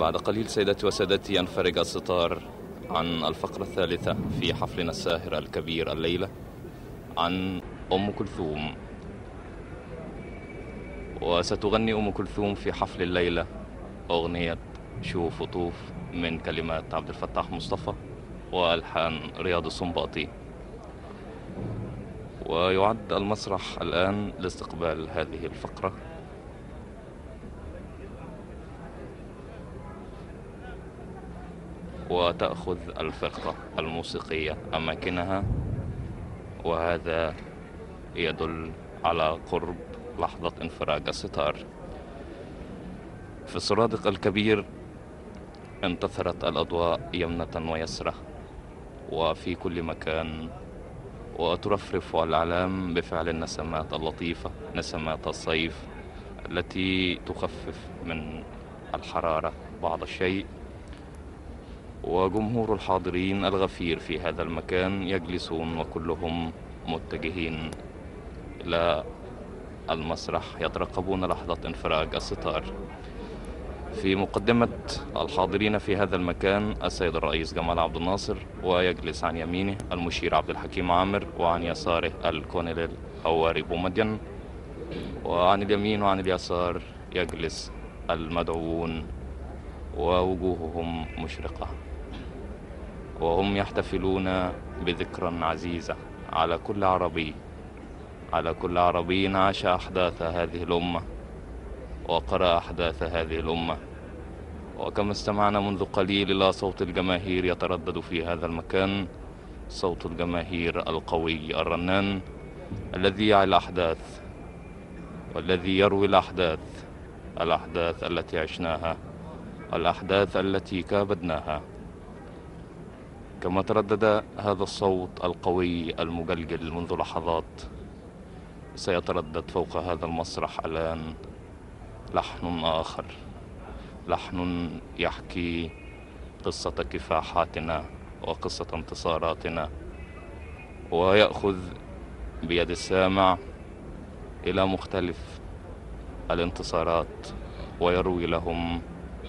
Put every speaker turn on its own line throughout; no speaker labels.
بعد قليل سيداتي وسادتي ينفرج الستار عن الفقرة الثالثة في حفلنا الساهر الكبير الليلة عن أم كلثوم. وستغني أم كلثوم في حفل الليلة أغنية شوف وطوف من كلمات عبد الفتاح مصطفى وألحان رياض السنباطي ويعد المسرح الآن لاستقبال هذه الفقرة. وتأخذ الفرقة الموسيقية أماكنها وهذا يدل على قرب لحظة انفراج الستار في السرادق الكبير انتثرت الأضواء يمنة ويسرة وفي كل مكان وترفرف الأعلام بفعل النسمات اللطيفة نسمات الصيف التي تخفف من الحرارة بعض الشيء. وجمهور الحاضرين الغفير في هذا المكان يجلسون وكلهم متجهين إلى المسرح يترقبون لحظة انفراج الستار. في مقدمة الحاضرين في هذا المكان السيد الرئيس جمال عبد الناصر ويجلس عن يمينه المشير عبد الحكيم عامر وعن يساره الكونيل هواري بومدين وعن اليمين وعن اليسار يجلس المدعوون ووجوههم مشرقة. وهم يحتفلون بذكرى عزيزة على كل عربي على كل عربي عاش أحداث هذه الأمة وقرأ أحداث هذه الأمة. وكما استمعنا منذ قليل إلى صوت الجماهير يتردد في هذا المكان صوت الجماهير القوي الرنان الذي يعي الأحداث والذي يروي الأحداث الأحداث التي عشناها الأحداث التي كابدناها. كما تردد هذا الصوت القوي المجلجل منذ لحظات سيتردد فوق هذا المسرح الآن لحن آخر لحن يحكي قصة كفاحاتنا وقصة انتصاراتنا ويأخذ بيد السامع إلى مختلف الانتصارات ويروي لهم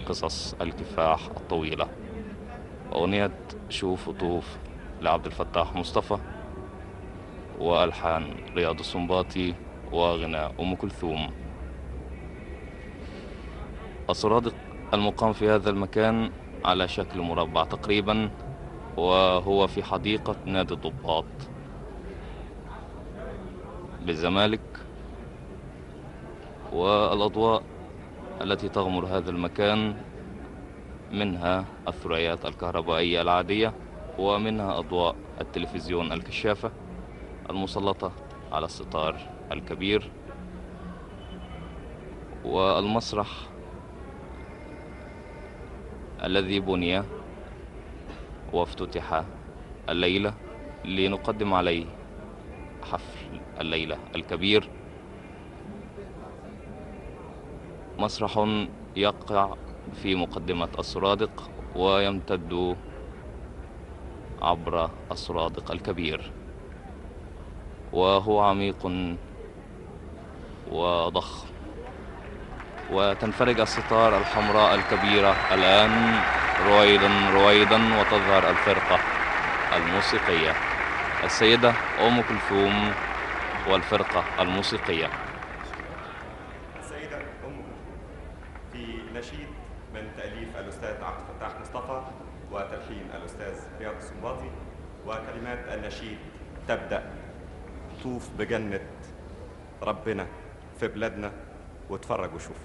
قصص الكفاح الطويلة. أغنية شوف وطوف لعبد الفتاح مصطفى وألحان رياض السنباطي وغناء أم كلثوم. السرادق المقام في هذا المكان على شكل مربع تقريبا وهو في حديقة نادي الضباط. بالزمالك والأضواء التي تغمر هذا المكان منها الثريات الكهربائية العادية ومنها أضواء التلفزيون الكشافة المسلطة على الستار الكبير والمسرح الذي بني وافتتح الليلة لنقدم عليه حفل الليلة الكبير. مسرح يقع في مقدمة السرادق ويمتد عبر السرادق الكبير. وهو عميق وضخم. وتنفرج الستار الحمراء الكبيرة الآن رويدا رويدا وتظهر الفرقة الموسيقية. السيدة أم كلثوم والفرقة الموسيقية.
السيدة أم في نشيد من تأليف الأستاذ عبد الفتاح مصطفى وتلحين الأستاذ رياض السنباطي وكلمات النشيد تبدأ. طوف بجنة ربنا في بلادنا واتفرج وشوف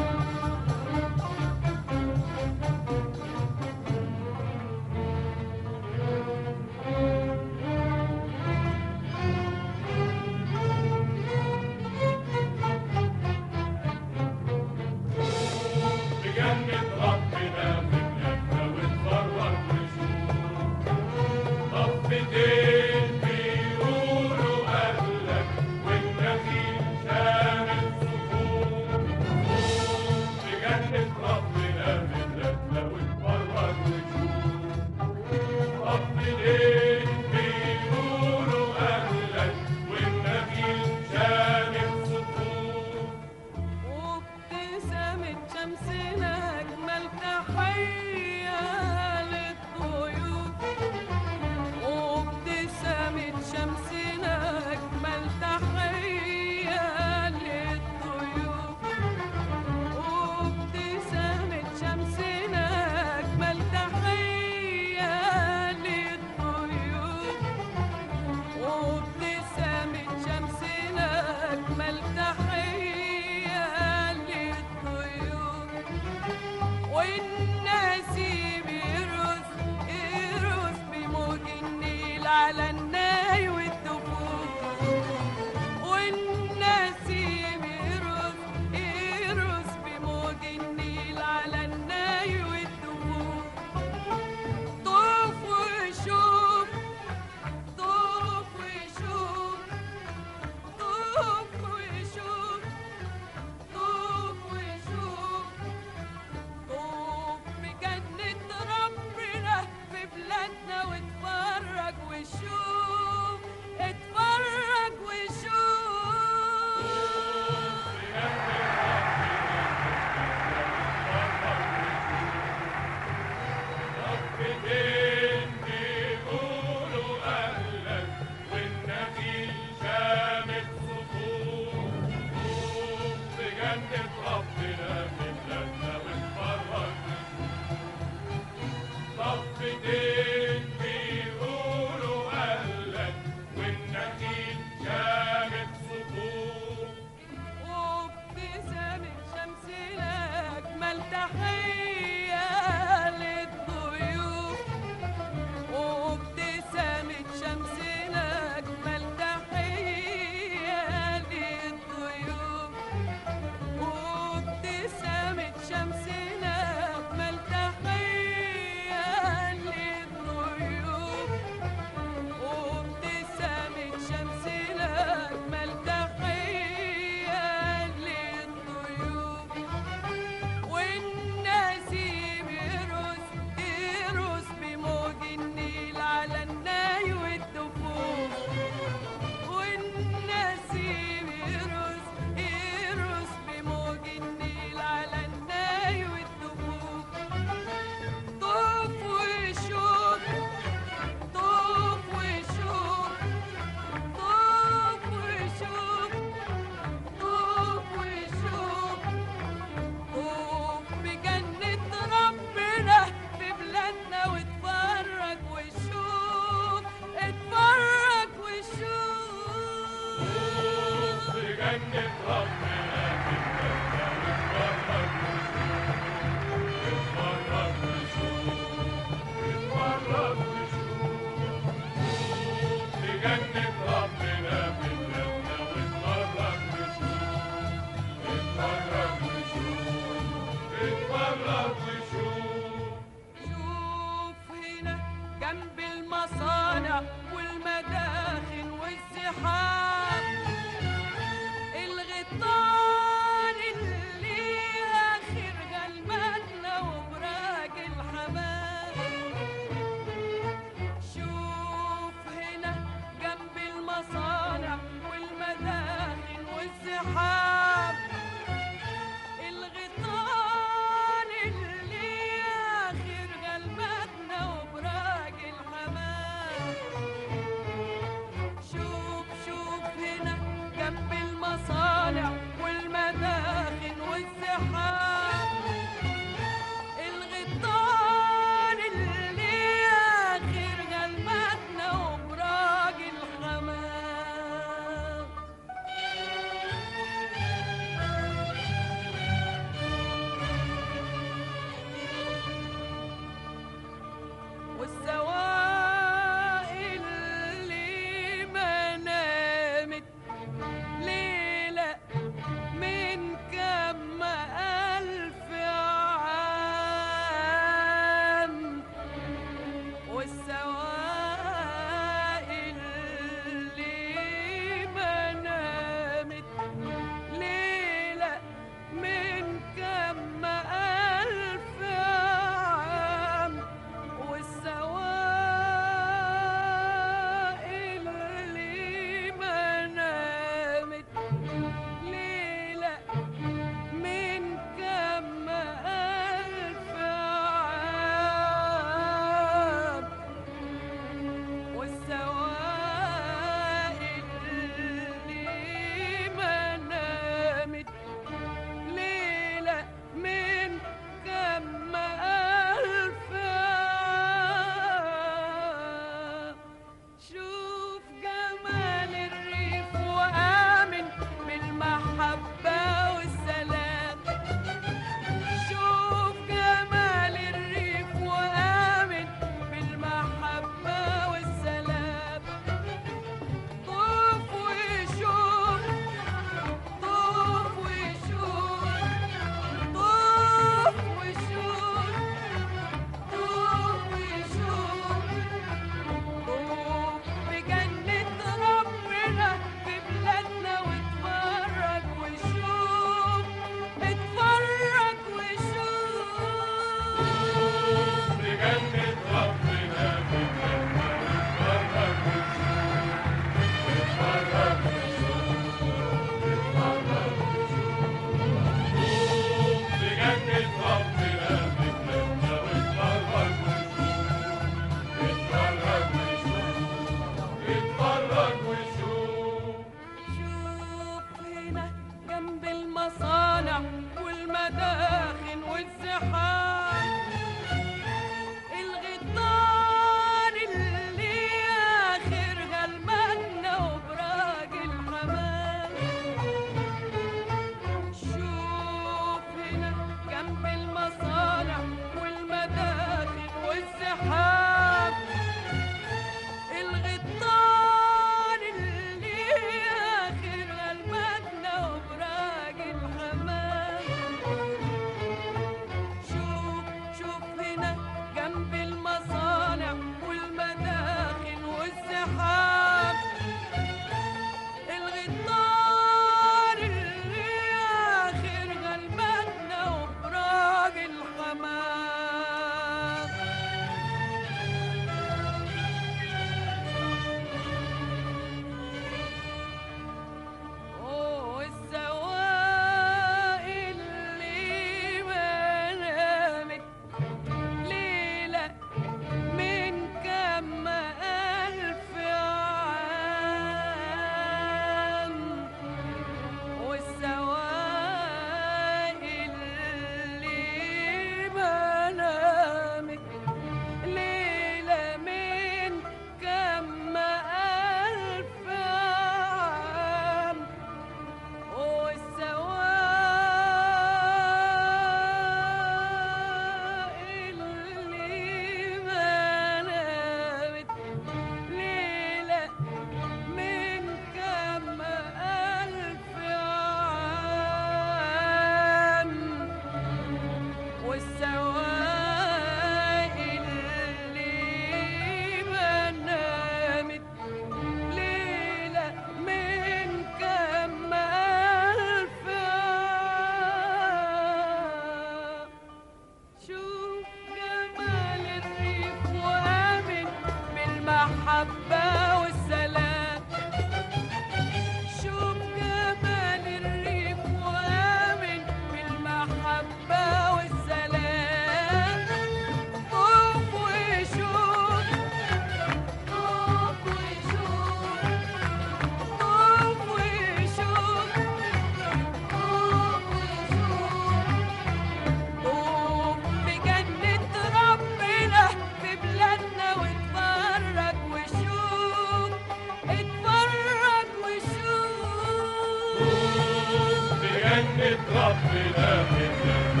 جنة ربنا في الجنة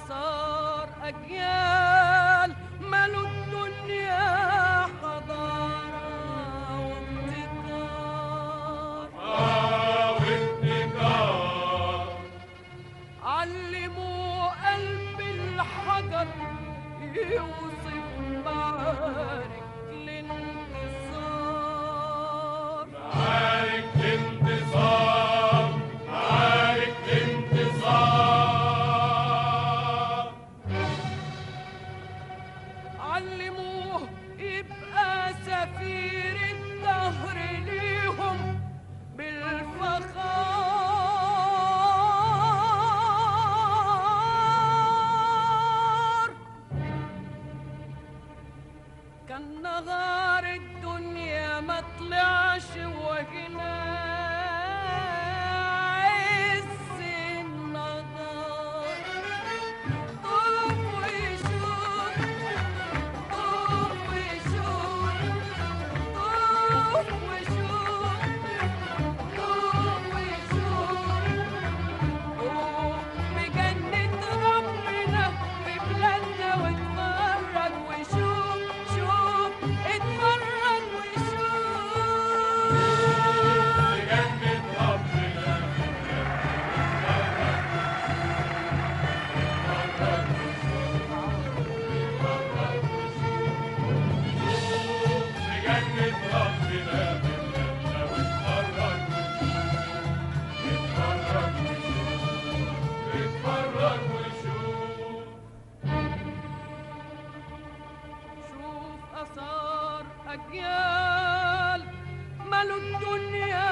شوف آثار أجيال أجيال ملوا الدنيا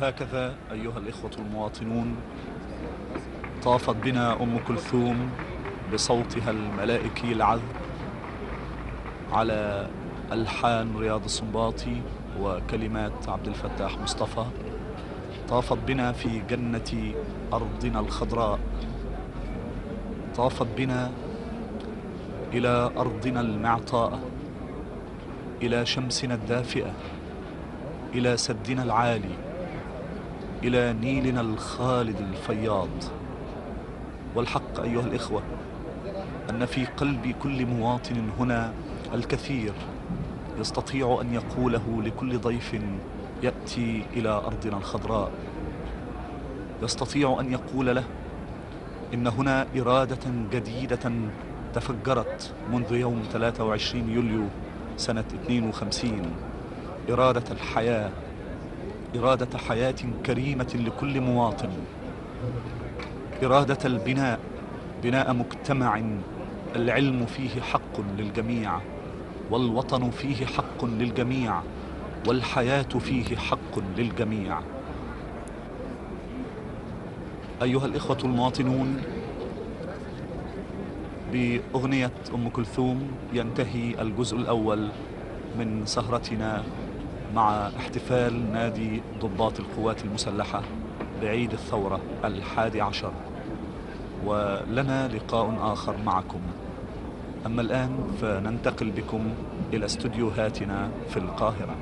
وهكذا أيها الإخوة المواطنون طافت بنا أم كلثوم بصوتها الملائكي العذب على ألحان رياض السنباطي وكلمات عبد الفتاح مصطفى. طافت بنا في جنة أرضنا الخضراء. طافت بنا إلى أرضنا المعطاء إلى شمسنا الدافئة إلى سدنا العالي. إلى نيلنا الخالد الفياض. والحق أيها الإخوة أن في قلب كل مواطن هنا الكثير يستطيع أن يقوله لكل ضيف يأتي إلى أرضنا الخضراء. يستطيع أن يقول له إن هنا إرادة جديدة تفجرت منذ يوم 23 يوليو سنة 52 إرادة الحياة إرادة حياة كريمة لكل مواطن. إرادة البناء بناء مجتمع العلم فيه حق للجميع والوطن فيه حق للجميع والحياة فيه حق للجميع. أيها الإخوة المواطنون بأغنية أم كلثوم ينتهي الجزء الأول من سهرتنا. مع احتفال نادي ضباط القوات المسلحة بعيد الثورة الحادي عشر. ولنا لقاء آخر معكم. أما الآن فننتقل بكم إلى استديوهاتنا في القاهرة.